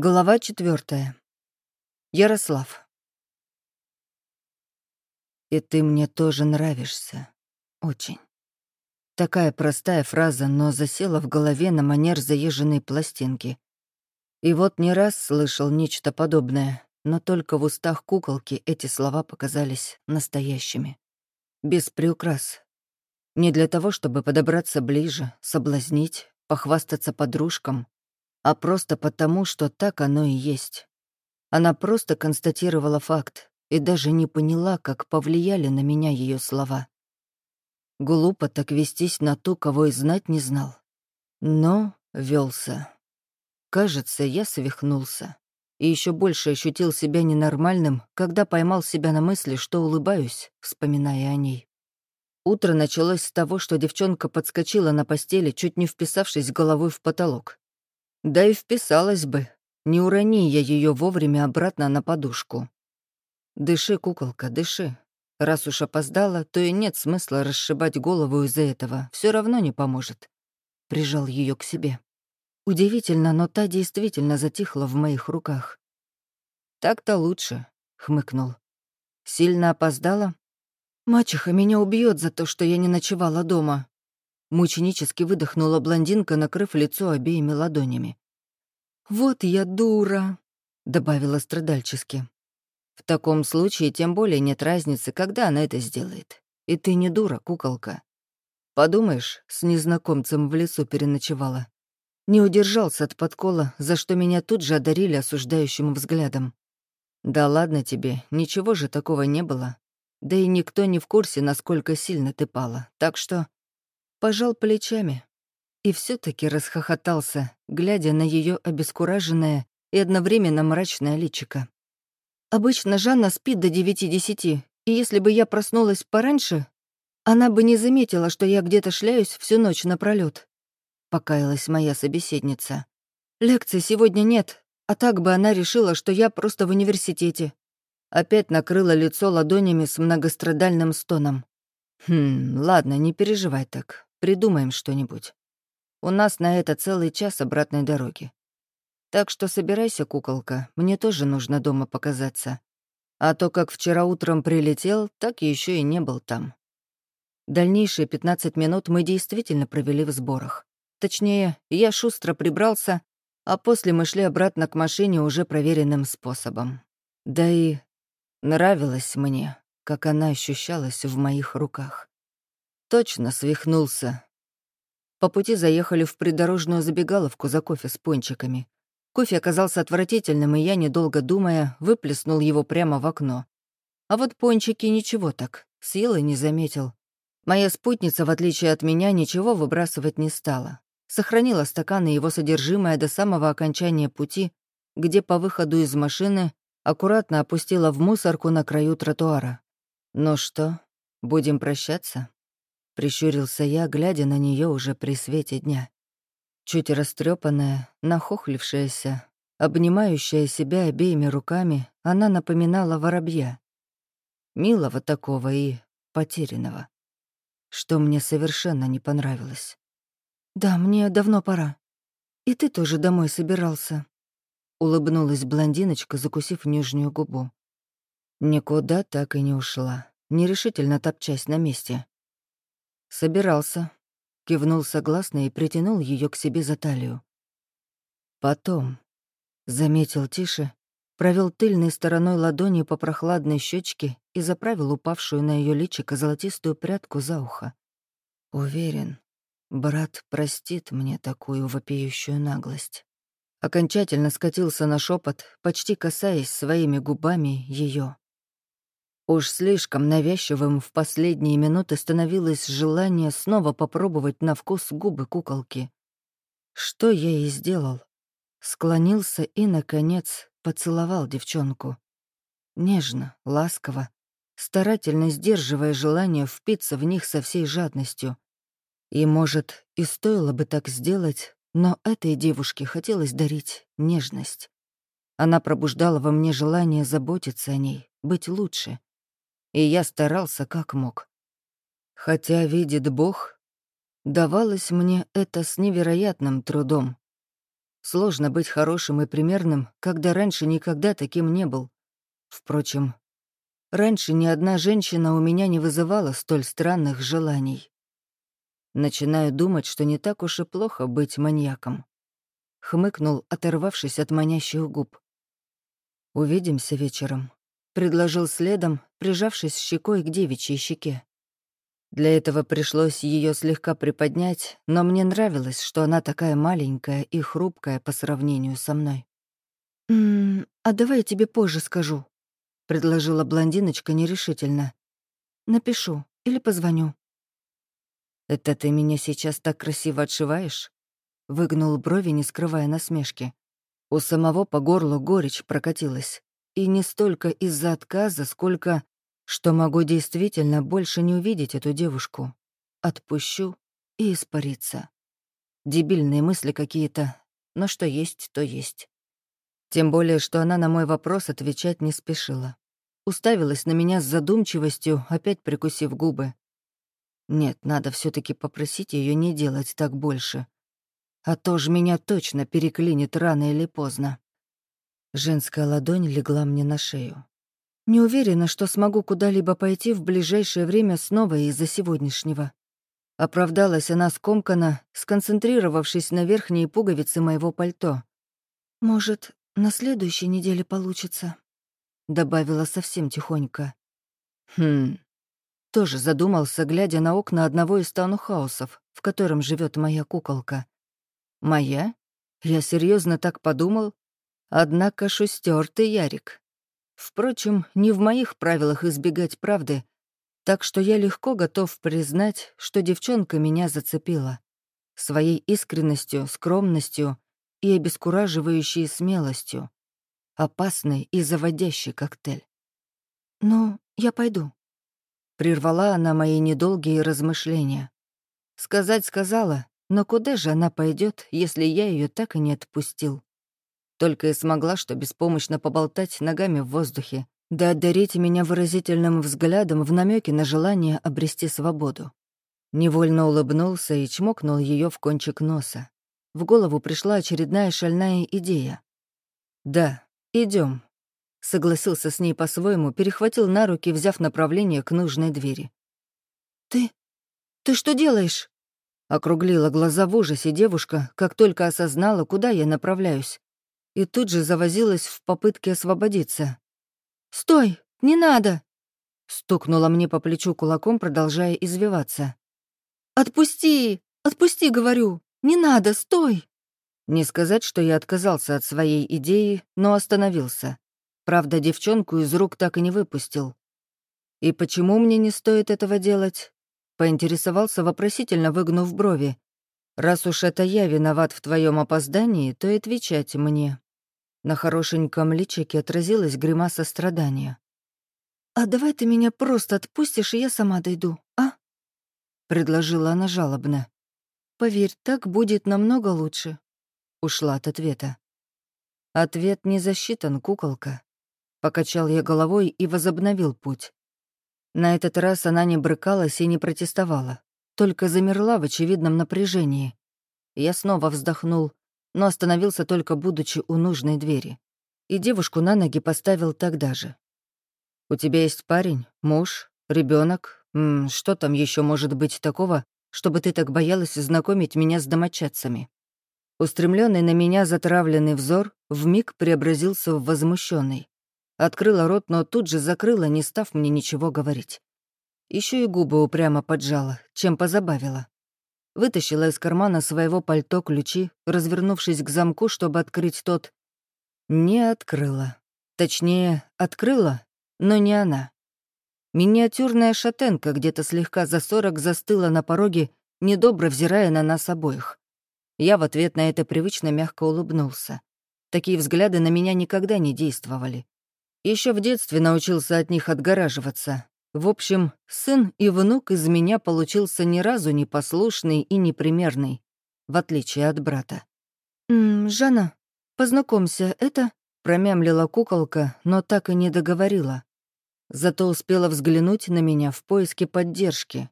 Глава четвертая. Ярослав. «И ты мне тоже нравишься. Очень». Такая простая фраза, но засела в голове на манер заезженной пластинки. И вот не раз слышал нечто подобное, но только в устах куколки эти слова показались настоящими. Без приукрас. Не для того, чтобы подобраться ближе, соблазнить, похвастаться подружкам, а просто потому, что так оно и есть. Она просто констатировала факт и даже не поняла, как повлияли на меня ее слова. Глупо так вестись на ту, кого и знать не знал. Но велся. Кажется, я свихнулся. И еще больше ощутил себя ненормальным, когда поймал себя на мысли, что улыбаюсь, вспоминая о ней. Утро началось с того, что девчонка подскочила на постели, чуть не вписавшись головой в потолок. Да и вписалась бы. Не урони я ее вовремя обратно на подушку. Дыши, куколка, дыши. Раз уж опоздала, то и нет смысла расшибать голову из-за этого. Все равно не поможет. Прижал ее к себе. Удивительно, но та действительно затихла в моих руках. «Так-то лучше», — хмыкнул. «Сильно опоздала?» «Мачеха меня убьет за то, что я не ночевала дома», Мученически выдохнула блондинка, накрыв лицо обеими ладонями. «Вот я дура», — добавила страдальчески. «В таком случае тем более нет разницы, когда она это сделает. И ты не дура, куколка. Подумаешь, с незнакомцем в лесу переночевала. Не удержался от подкола, за что меня тут же одарили осуждающим взглядом. Да ладно тебе, ничего же такого не было. Да и никто не в курсе, насколько сильно ты пала. Так что пожал плечами и все таки расхохотался, глядя на ее обескураженное и одновременно мрачное личико. Обычно Жанна спит до девяти-десяти, и если бы я проснулась пораньше, она бы не заметила, что я где-то шляюсь всю ночь напролёт. Покаялась моя собеседница. Лекций сегодня нет, а так бы она решила, что я просто в университете. Опять накрыла лицо ладонями с многострадальным стоном. «Хм, ладно, не переживай так. Придумаем что-нибудь. У нас на это целый час обратной дороги. Так что собирайся, куколка, мне тоже нужно дома показаться. А то, как вчера утром прилетел, так еще и не был там. Дальнейшие 15 минут мы действительно провели в сборах. Точнее, я шустро прибрался, а после мы шли обратно к машине уже проверенным способом. Да и нравилось мне, как она ощущалась в моих руках. Точно свихнулся. По пути заехали в придорожную забегаловку за кофе с пончиками. Кофе оказался отвратительным, и я, недолго думая, выплеснул его прямо в окно. А вот пончики ничего так, съел и не заметил. Моя спутница, в отличие от меня, ничего выбрасывать не стала. Сохранила стакан и его содержимое до самого окончания пути, где по выходу из машины аккуратно опустила в мусорку на краю тротуара. «Ну что, будем прощаться?» Прищурился я, глядя на нее уже при свете дня. Чуть растрепанная, нахохлившаяся, обнимающая себя обеими руками, она напоминала воробья. Милого такого и потерянного. Что мне совершенно не понравилось. «Да, мне давно пора. И ты тоже домой собирался», — улыбнулась блондиночка, закусив нижнюю губу. Никуда так и не ушла, нерешительно топчась на месте. «Собирался», — кивнул согласно и притянул ее к себе за талию. «Потом», — заметил тише, провел тыльной стороной ладони по прохладной щечке и заправил упавшую на ее личико золотистую прядку за ухо. «Уверен, брат простит мне такую вопиющую наглость». Окончательно скатился на шепот, почти касаясь своими губами ее. Уж слишком навязчивым в последние минуты становилось желание снова попробовать на вкус губы куколки. Что я и сделал. Склонился и, наконец, поцеловал девчонку. Нежно, ласково, старательно сдерживая желание впиться в них со всей жадностью. И, может, и стоило бы так сделать, но этой девушке хотелось дарить нежность. Она пробуждала во мне желание заботиться о ней, быть лучше и я старался как мог. Хотя, видит Бог, давалось мне это с невероятным трудом. Сложно быть хорошим и примерным, когда раньше никогда таким не был. Впрочем, раньше ни одна женщина у меня не вызывала столь странных желаний. Начинаю думать, что не так уж и плохо быть маньяком. Хмыкнул, оторвавшись от манящих губ. «Увидимся вечером», — предложил следом, прижавшись щекой к девичьей щеке. Для этого пришлось ее слегка приподнять, но мне нравилось, что она такая маленькая и хрупкая по сравнению со мной. «М -м, «А давай я тебе позже скажу», — предложила блондиночка нерешительно. «Напишу или позвоню». «Это ты меня сейчас так красиво отшиваешь?» Выгнул брови, не скрывая насмешки. У самого по горлу горечь прокатилась. И не столько из-за отказа, сколько что могу действительно больше не увидеть эту девушку. Отпущу и испариться. Дебильные мысли какие-то, но что есть, то есть. Тем более, что она на мой вопрос отвечать не спешила. Уставилась на меня с задумчивостью, опять прикусив губы. Нет, надо все таки попросить ее не делать так больше. А то ж меня точно переклинит рано или поздно. Женская ладонь легла мне на шею. Не уверена, что смогу куда-либо пойти в ближайшее время снова из-за сегодняшнего. Оправдалась она скомканно, сконцентрировавшись на верхней пуговице моего пальто. «Может, на следующей неделе получится?» Добавила совсем тихонько. «Хм...» Тоже задумался, глядя на окна одного из таунхаусов, в котором живет моя куколка. «Моя? Я серьезно так подумал? Однако шустёртый Ярик. Впрочем, не в моих правилах избегать правды, так что я легко готов признать, что девчонка меня зацепила. Своей искренностью, скромностью и обескураживающей смелостью. Опасный и заводящий коктейль. «Ну, я пойду», — прервала она мои недолгие размышления. Сказать сказала, но куда же она пойдет, если я ее так и не отпустил? Только и смогла, что беспомощно поболтать ногами в воздухе, да одарить меня выразительным взглядом в намеке на желание обрести свободу. Невольно улыбнулся и чмокнул ее в кончик носа. В голову пришла очередная шальная идея. «Да, идем. Согласился с ней по-своему, перехватил на руки, взяв направление к нужной двери. «Ты... ты что делаешь?» Округлила глаза в ужасе девушка, как только осознала, куда я направляюсь и тут же завозилась в попытке освободиться. «Стой! Не надо!» Стукнула мне по плечу кулаком, продолжая извиваться. «Отпусти! Отпусти, говорю! Не надо, стой!» Не сказать, что я отказался от своей идеи, но остановился. Правда, девчонку из рук так и не выпустил. «И почему мне не стоит этого делать?» Поинтересовался вопросительно, выгнув брови. «Раз уж это я виноват в твоем опоздании, то и отвечать мне». На хорошеньком личике отразилась гримаса страдания. «А давай ты меня просто отпустишь, и я сама дойду, а?» Предложила она жалобно. «Поверь, так будет намного лучше». Ушла от ответа. «Ответ не засчитан, куколка». Покачал я головой и возобновил путь. На этот раз она не брыкалась и не протестовала, только замерла в очевидном напряжении. Я снова вздохнул, но остановился только будучи у нужной двери. И девушку на ноги поставил тогда же. «У тебя есть парень, муж, ребенок, что там еще может быть такого, чтобы ты так боялась знакомить меня с домочадцами?» Устремленный на меня затравленный взор вмиг преобразился в возмущенный. Открыла рот, но тут же закрыла, не став мне ничего говорить. Еще и губы упрямо поджала, чем позабавила. Вытащила из кармана своего пальто ключи, развернувшись к замку, чтобы открыть тот. Не открыла. Точнее, открыла, но не она. Миниатюрная шатенка где-то слегка за сорок застыла на пороге, недобро взирая на нас обоих. Я в ответ на это привычно мягко улыбнулся. Такие взгляды на меня никогда не действовали. Еще в детстве научился от них отгораживаться, в общем, сын и внук из меня получился ни разу не послушный и непримерный, в отличие от брата. «М -м, «Жанна, познакомься, это...» — промямлила куколка, но так и не договорила. Зато успела взглянуть на меня в поиске поддержки.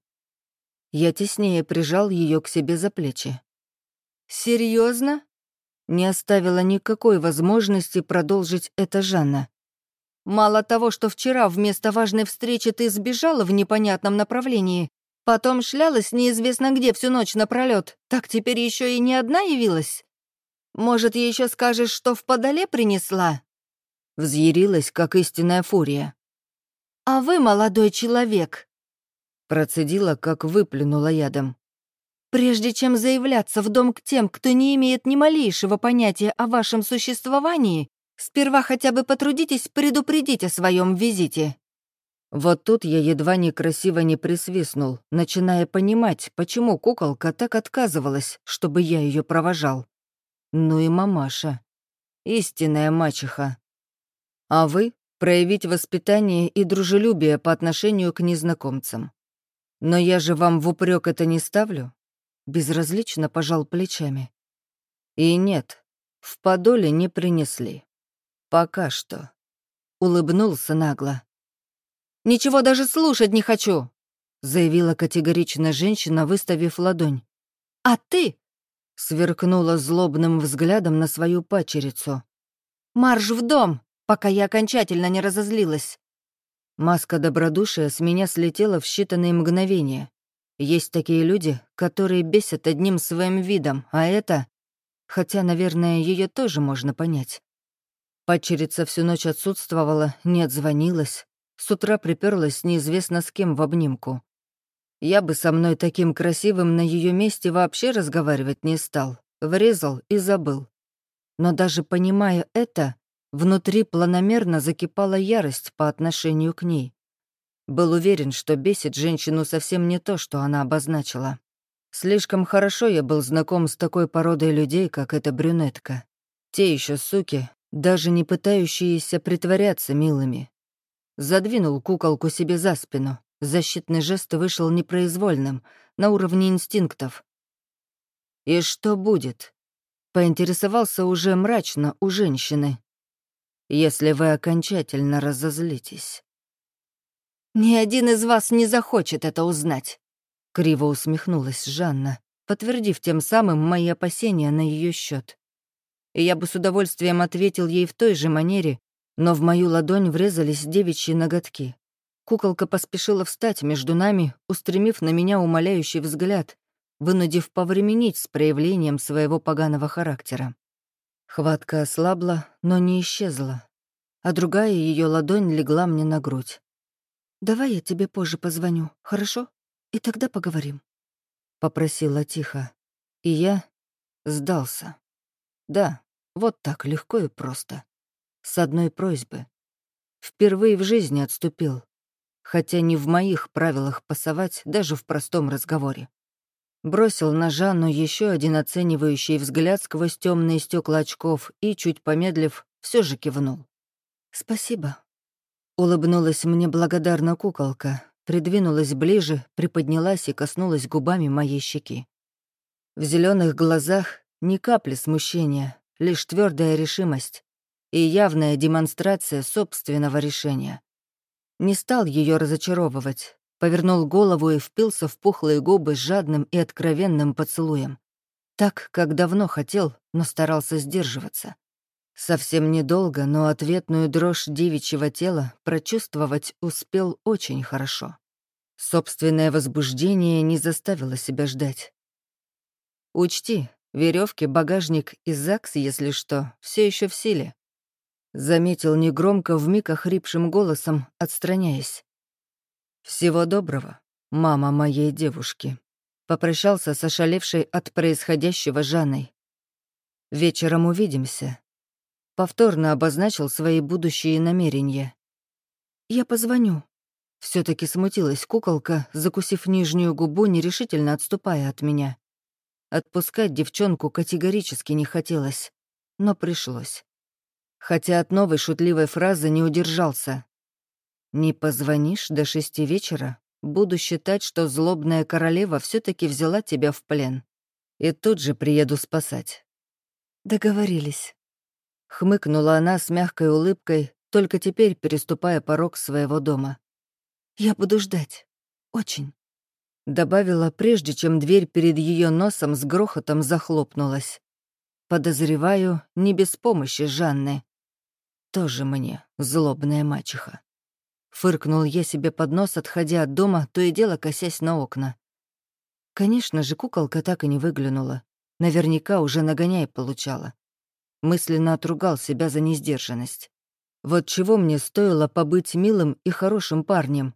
Я теснее прижал ее к себе за плечи. Серьезно? Не оставила никакой возможности продолжить это Жанна. «Мало того, что вчера вместо важной встречи ты сбежала в непонятном направлении, потом шлялась неизвестно где всю ночь напролёт, так теперь еще и не одна явилась? Может, еще скажешь, что в подоле принесла?» Взъярилась, как истинная фурия. «А вы, молодой человек!» Процедила, как выплюнула ядом. «Прежде чем заявляться в дом к тем, кто не имеет ни малейшего понятия о вашем существовании, сперва хотя бы потрудитесь предупредить о своем визите». Вот тут я едва некрасиво не присвистнул, начиная понимать, почему куколка так отказывалась, чтобы я ее провожал. Ну и мамаша. Истинная мачеха. А вы проявить воспитание и дружелюбие по отношению к незнакомцам. Но я же вам в упрек это не ставлю. Безразлично пожал плечами. И нет, в подоле не принесли. Пока что. Улыбнулся нагло. «Ничего даже слушать не хочу!» заявила категорично женщина, выставив ладонь. «А ты?» сверкнула злобным взглядом на свою пачерицу. «Марш в дом!» пока я окончательно не разозлилась. Маска добродушия с меня слетела в считанные мгновения. Есть такие люди, которые бесят одним своим видом, а это... Хотя, наверное, ее тоже можно понять. Падчерица всю ночь отсутствовала, не отзвонилась. С утра приперлась неизвестно с кем в обнимку. Я бы со мной таким красивым на ее месте вообще разговаривать не стал. Врезал и забыл. Но даже понимая это, Внутри планомерно закипала ярость по отношению к ней. Был уверен, что бесит женщину совсем не то, что она обозначила. Слишком хорошо я был знаком с такой породой людей, как эта брюнетка. Те еще суки, даже не пытающиеся притворяться милыми. Задвинул куколку себе за спину. Защитный жест вышел непроизвольным, на уровне инстинктов. «И что будет?» Поинтересовался уже мрачно у женщины если вы окончательно разозлитесь. «Ни один из вас не захочет это узнать», — криво усмехнулась Жанна, подтвердив тем самым мои опасения на ее счет. И я бы с удовольствием ответил ей в той же манере, но в мою ладонь врезались девичьи ноготки. Куколка поспешила встать между нами, устремив на меня умоляющий взгляд, вынудив повременить с проявлением своего поганого характера. Хватка ослабла, но не исчезла, а другая ее ладонь легла мне на грудь. «Давай я тебе позже позвоню, хорошо? И тогда поговорим», — попросила тихо. И я сдался. Да, вот так легко и просто. С одной просьбы. Впервые в жизни отступил, хотя не в моих правилах пасовать даже в простом разговоре. Бросил на Жанну еще один оценивающий взгляд сквозь темные стекла очков и, чуть помедлив, все же кивнул. «Спасибо». Улыбнулась мне благодарно куколка, придвинулась ближе, приподнялась и коснулась губами моей щеки. В зеленых глазах ни капли смущения, лишь твердая решимость и явная демонстрация собственного решения. Не стал ее разочаровывать, повернул голову и впился в пухлые губы с жадным и откровенным поцелуем. Так, как давно хотел, но старался сдерживаться. Совсем недолго, но ответную дрожь девичьего тела прочувствовать успел очень хорошо. Собственное возбуждение не заставило себя ждать. «Учти, веревки, багажник и ЗАГС, если что, все еще в силе», — заметил негромко, вмиг охрипшим голосом, отстраняясь. «Всего доброго, мама моей девушки», — попрощался с ошалевшей от происходящего Жанной. «Вечером увидимся». Повторно обозначил свои будущие намерения. «Я позвоню». все таки смутилась куколка, закусив нижнюю губу, нерешительно отступая от меня. Отпускать девчонку категорически не хотелось, но пришлось. Хотя от новой шутливой фразы не удержался, не позвонишь до шести вечера, буду считать, что злобная королева все таки взяла тебя в плен. И тут же приеду спасать». «Договорились». Хмыкнула она с мягкой улыбкой, только теперь переступая порог своего дома. «Я буду ждать. Очень». Добавила, прежде чем дверь перед ее носом с грохотом захлопнулась. Подозреваю, не без помощи Жанны. Тоже мне злобная мачеха. Фыркнул я себе под нос, отходя от дома, то и дело косясь на окна. Конечно же, куколка так и не выглянула. Наверняка уже нагоняй получала. Мысленно отругал себя за несдержанность. Вот чего мне стоило побыть милым и хорошим парнем.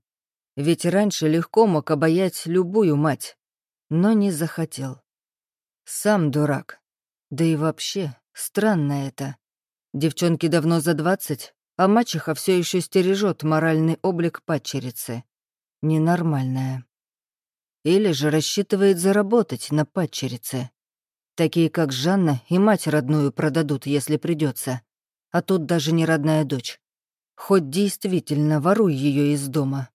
Ведь раньше легко мог обаять любую мать, но не захотел. Сам дурак. Да и вообще, странно это. Девчонке давно за двадцать, а мачеха все еще стережет моральный облик падчерицы. Ненормальная. Или же рассчитывает заработать на падчерице. Такие, как Жанна, и мать родную продадут, если придется. А тут даже не родная дочь. Хоть действительно воруй ее из дома.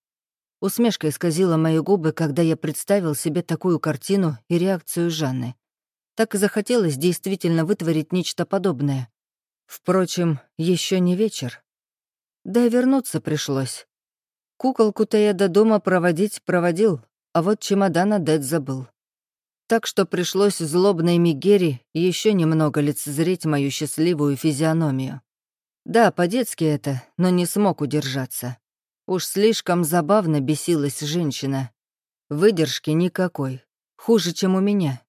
Усмешка исказила мои губы, когда я представил себе такую картину и реакцию Жанны. Так и захотелось действительно вытворить нечто подобное. Впрочем, еще не вечер. Да и вернуться пришлось. Куколку-то я до дома проводить проводил, а вот чемодан отдать забыл. Так что пришлось злобной Мигере еще немного лицезреть мою счастливую физиономию. Да, по-детски это, но не смог удержаться. Уж слишком забавно бесилась женщина. Выдержки никакой. Хуже, чем у меня.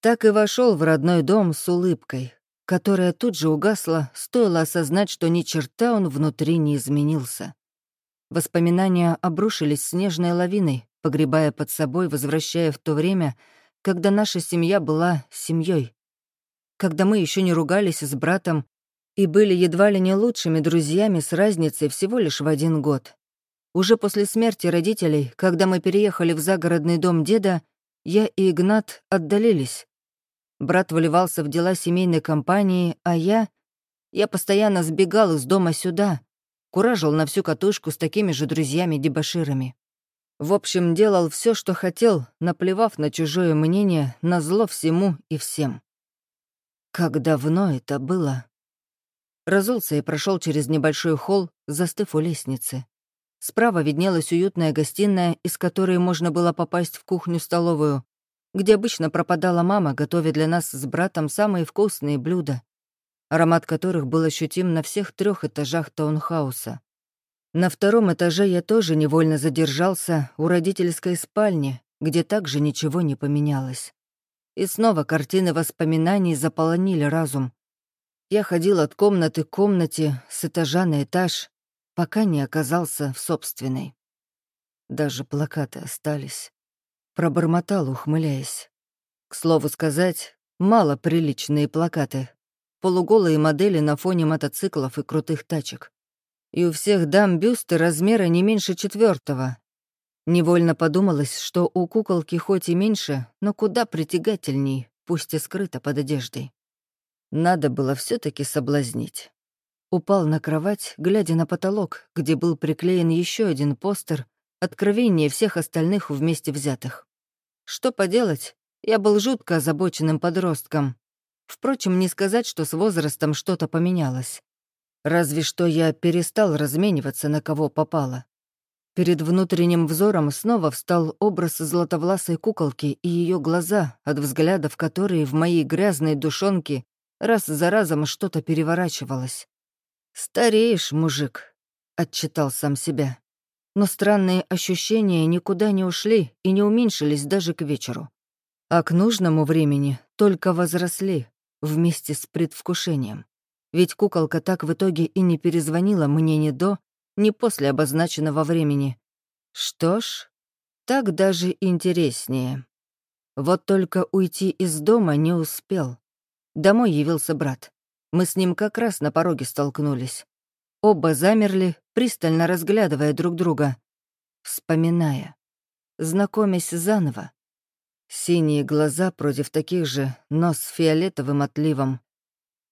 Так и вошел в родной дом с улыбкой, которая тут же угасла, стоило осознать, что ни черта он внутри не изменился. Воспоминания обрушились снежной лавиной, погребая под собой, возвращая в то время, когда наша семья была семьей, Когда мы еще не ругались с братом и были едва ли не лучшими друзьями с разницей всего лишь в один год. Уже после смерти родителей, когда мы переехали в загородный дом деда, я и Игнат отдалились. Брат выливался в дела семейной компании, а я... Я постоянно сбегал из дома сюда, куражил на всю катушку с такими же друзьями-дебоширами. В общем, делал все, что хотел, наплевав на чужое мнение, на зло всему и всем. Как давно это было? Разулся и прошел через небольшой холл, застыв у лестницы. Справа виднелась уютная гостиная, из которой можно было попасть в кухню-столовую, где обычно пропадала мама, готовя для нас с братом самые вкусные блюда, аромат которых был ощутим на всех трех этажах таунхауса. На втором этаже я тоже невольно задержался у родительской спальни, где также ничего не поменялось. И снова картины воспоминаний заполонили разум, я ходил от комнаты к комнате, с этажа на этаж, пока не оказался в собственной. Даже плакаты остались. Пробормотал, ухмыляясь. К слову сказать, мало приличные плакаты. Полуголые модели на фоне мотоциклов и крутых тачек. И у всех дам бюсты размера не меньше четвертого. Невольно подумалось, что у куколки хоть и меньше, но куда притягательней, пусть и скрыто под одеждой. Надо было все таки соблазнить. Упал на кровать, глядя на потолок, где был приклеен еще один постер, откровение всех остальных вместе взятых. Что поделать, я был жутко озабоченным подростком. Впрочем, не сказать, что с возрастом что-то поменялось. Разве что я перестал размениваться на кого попало. Перед внутренним взором снова встал образ златовласой куколки и ее глаза, от взглядов которые в моей грязной душонке Раз за разом что-то переворачивалось. «Стареешь, мужик», — отчитал сам себя. Но странные ощущения никуда не ушли и не уменьшились даже к вечеру. А к нужному времени только возросли вместе с предвкушением. Ведь куколка так в итоге и не перезвонила мне ни до, ни после обозначенного времени. Что ж, так даже интереснее. Вот только уйти из дома не успел. Домой явился брат. Мы с ним как раз на пороге столкнулись. Оба замерли, пристально разглядывая друг друга, вспоминая, знакомясь заново. Синие глаза против таких же, но с фиолетовым отливом.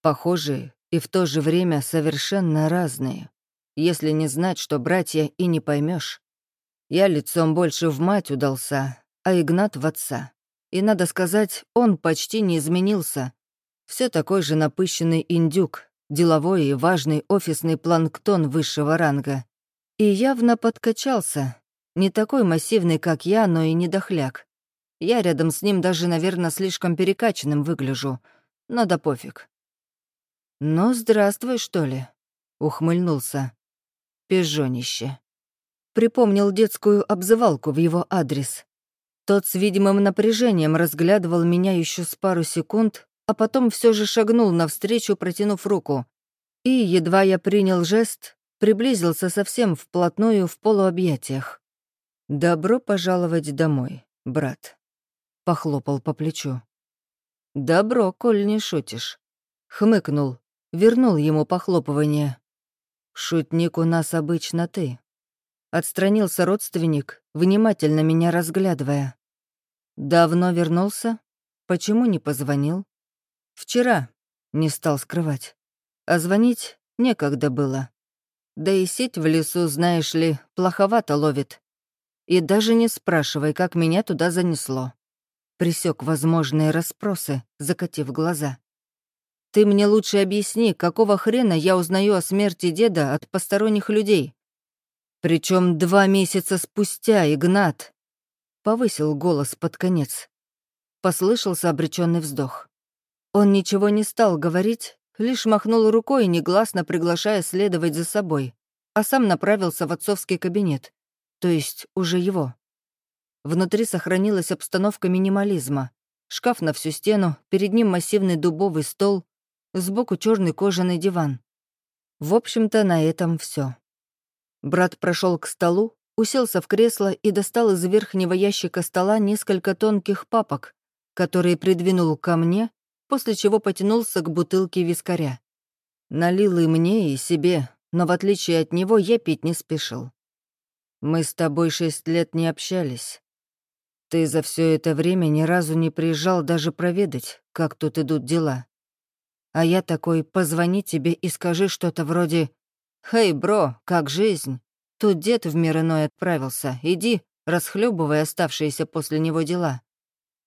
Похожие и в то же время совершенно разные. Если не знать, что братья, и не поймешь. Я лицом больше в мать удался, а Игнат в отца. И, надо сказать, он почти не изменился, все такой же напыщенный индюк, деловой и важный офисный планктон высшего ранга. И явно подкачался. Не такой массивный, как я, но и не дохляк. Я рядом с ним даже, наверное, слишком перекачанным выгляжу. но да пофиг. «Ну, здравствуй, что ли?» — ухмыльнулся. «Пижонище». Припомнил детскую обзывалку в его адрес. Тот с видимым напряжением разглядывал меня еще с пару секунд, а потом все же шагнул навстречу, протянув руку. И, едва я принял жест, приблизился совсем вплотную в полуобъятиях. «Добро пожаловать домой, брат», — похлопал по плечу. «Добро, коль не шутишь», — хмыкнул, вернул ему похлопывание. «Шутник у нас обычно ты». Отстранился родственник, внимательно меня разглядывая. «Давно вернулся? Почему не позвонил?» «Вчера», — не стал скрывать. А звонить некогда было. Да и сеть в лесу, знаешь ли, плоховато ловит. И даже не спрашивай, как меня туда занесло. Присек возможные расспросы, закатив глаза. Ты мне лучше объясни, какого хрена я узнаю о смерти деда от посторонних людей? Причем два месяца спустя, Игнат. Повысил голос под конец. Послышался обреченный вздох. Он ничего не стал говорить, лишь махнул рукой, негласно приглашая следовать за собой, а сам направился в отцовский кабинет, то есть уже его. Внутри сохранилась обстановка минимализма. Шкаф на всю стену, перед ним массивный дубовый стол, сбоку черный кожаный диван. В общем-то, на этом все. Брат прошел к столу, уселся в кресло и достал из верхнего ящика стола несколько тонких папок, которые придвинул ко мне после чего потянулся к бутылке вискаря. Налил и мне, и себе, но в отличие от него я пить не спешил. Мы с тобой шесть лет не общались. Ты за все это время ни разу не приезжал даже проведать, как тут идут дела. А я такой, позвони тебе и скажи что-то вроде «Хей, бро, как жизнь? Тут дед в мир иной отправился, иди, расхлебывай оставшиеся после него дела».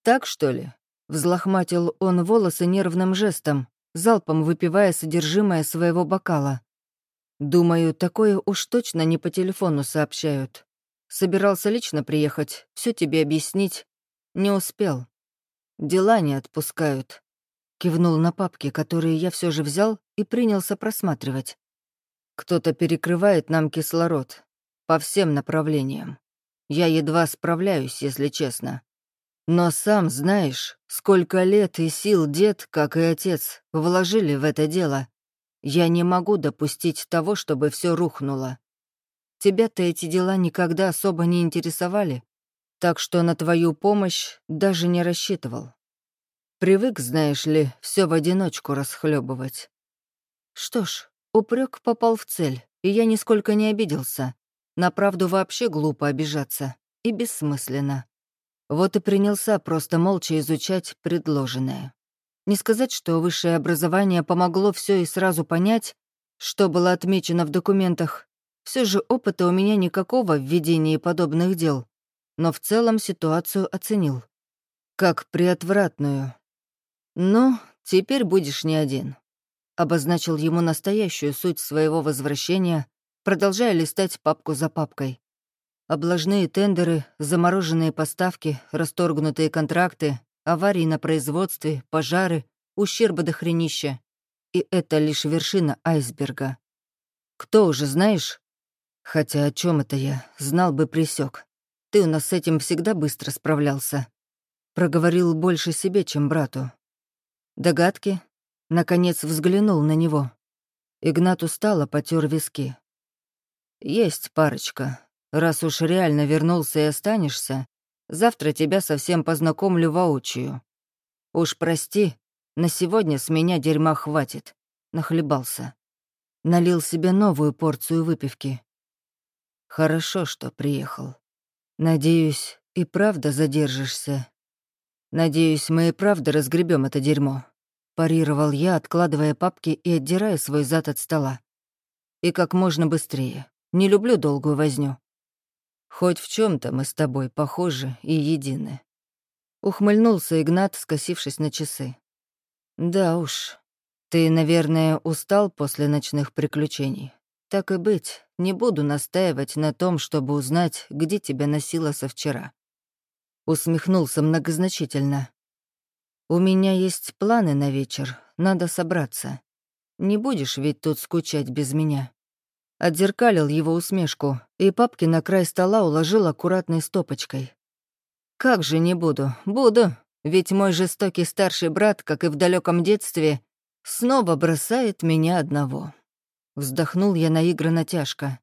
Так, что ли? Взлохматил он волосы нервным жестом, залпом выпивая содержимое своего бокала. Думаю, такое уж точно не по телефону сообщают. Собирался лично приехать, все тебе объяснить. Не успел. Дела не отпускают. Кивнул на папки, которые я все же взял и принялся просматривать. Кто-то перекрывает нам кислород. По всем направлениям. Я едва справляюсь, если честно. Но сам знаешь, сколько лет и сил дед, как и отец, вложили в это дело. Я не могу допустить того, чтобы все рухнуло. Тебя-то эти дела никогда особо не интересовали, так что на твою помощь даже не рассчитывал. Привык, знаешь ли, все в одиночку расхлебывать. Что ж, упрек попал в цель, и я нисколько не обиделся. На правду вообще глупо обижаться. И бессмысленно. Вот и принялся просто молча изучать предложенное. Не сказать, что высшее образование помогло все и сразу понять, что было отмечено в документах. Все же опыта у меня никакого в ведении подобных дел, но в целом ситуацию оценил. Как приотвратную. «Ну, теперь будешь не один», — обозначил ему настоящую суть своего возвращения, продолжая листать папку за папкой. Облажные тендеры, замороженные поставки, расторгнутые контракты, аварии на производстве, пожары, ущерба до хренища. И это лишь вершина айсберга. Кто уже знаешь? Хотя о чем это я, знал бы присек. Ты у нас с этим всегда быстро справлялся. Проговорил больше себе, чем брату. Догадки? Наконец взглянул на него. Игнат устало потер виски. Есть парочка, Раз уж реально вернулся и останешься, завтра тебя совсем познакомлю воочию. Уж прости, на сегодня с меня дерьма хватит. Нахлебался. Налил себе новую порцию выпивки. Хорошо, что приехал. Надеюсь, и правда задержишься. Надеюсь, мы и правда разгребем это дерьмо. Парировал я, откладывая папки и отдирая свой зад от стола. И как можно быстрее. Не люблю долгую возню. Хоть в чем то мы с тобой похожи и едины. Ухмыльнулся Игнат, скосившись на часы. Да уж, ты, наверное, устал после ночных приключений. Так и быть, не буду настаивать на том, чтобы узнать, где тебя носило со вчера. Усмехнулся многозначительно. «У меня есть планы на вечер, надо собраться. Не будешь ведь тут скучать без меня?» Отзеркалил его усмешку, и папки на край стола уложил аккуратной стопочкой. «Как же не буду? Буду, ведь мой жестокий старший брат, как и в далеком детстве, снова бросает меня одного». Вздохнул я наигранно тяжко.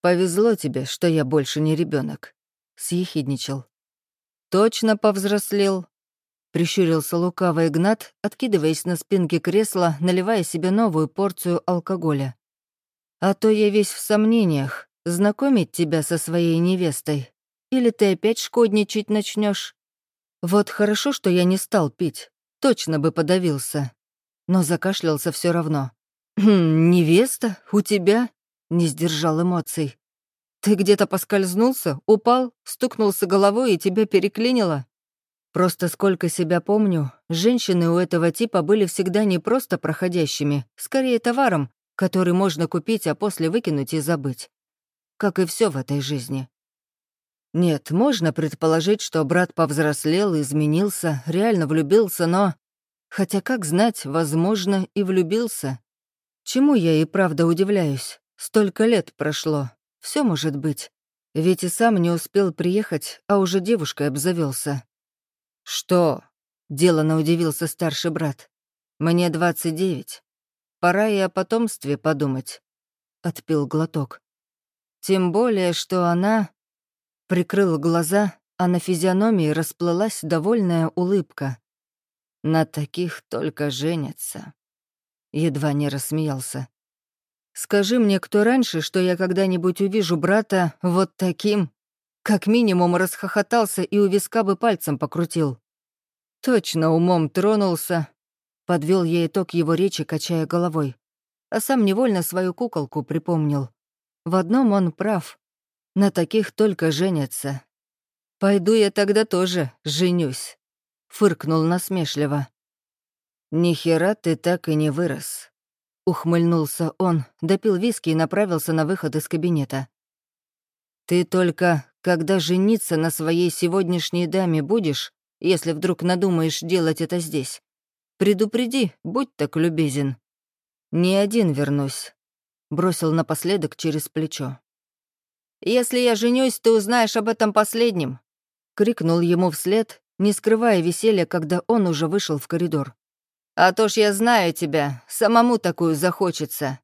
«Повезло тебе, что я больше не ребенок, съехидничал. «Точно повзрослел?» Прищурился лукавый Игнат, откидываясь на спинке кресла, наливая себе новую порцию алкоголя. «А то я весь в сомнениях, знакомить тебя со своей невестой. Или ты опять шкодничать начнешь? Вот хорошо, что я не стал пить, точно бы подавился. Но закашлялся все равно. «Хм, «Невеста? У тебя?» — не сдержал эмоций. «Ты где-то поскользнулся, упал, стукнулся головой и тебя переклинило?» Просто сколько себя помню, женщины у этого типа были всегда не просто проходящими, скорее товаром, который можно купить, а после выкинуть и забыть. Как и все в этой жизни. Нет, можно предположить, что брат повзрослел, изменился, реально влюбился, но... Хотя, как знать, возможно, и влюбился. Чему я и правда удивляюсь? Столько лет прошло. Все может быть. Ведь и сам не успел приехать, а уже девушкой обзавелся. «Что?» — делано удивился старший брат. «Мне двадцать девять. Пора и о потомстве подумать». Отпил глоток. Тем более, что она... Прикрыл глаза, а на физиономии расплылась довольная улыбка. На таких только женятся. Едва не рассмеялся. «Скажи мне, кто раньше, что я когда-нибудь увижу брата вот таким?» Как минимум расхохотался и у виска бы пальцем покрутил. Точно умом тронулся. Подвел я итог его речи, качая головой. А сам невольно свою куколку припомнил. В одном он прав. На таких только женятся. Пойду я тогда тоже женюсь. Фыркнул насмешливо. «Ни хера ты так и не вырос», — ухмыльнулся он, допил виски и направился на выход из кабинета. «Ты только когда жениться на своей сегодняшней даме будешь, если вдруг надумаешь делать это здесь, предупреди, будь так любезен. Не один вернусь», — бросил напоследок через плечо. «Если я женюсь, ты узнаешь об этом последнем», — крикнул ему вслед, не скрывая веселья, когда он уже вышел в коридор. «А то ж я знаю тебя, самому такую захочется.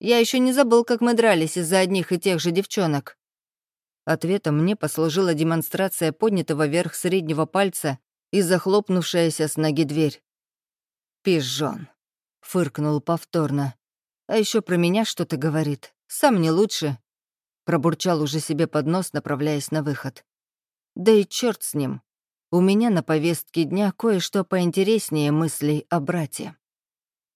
Я еще не забыл, как мы дрались из-за одних и тех же девчонок. Ответом мне послужила демонстрация поднятого вверх среднего пальца и захлопнувшаяся с ноги дверь. «Пижон», — фыркнул повторно. «А еще про меня что-то говорит. Сам не лучше». Пробурчал уже себе под нос, направляясь на выход. «Да и черт с ним. У меня на повестке дня кое-что поинтереснее мыслей о брате».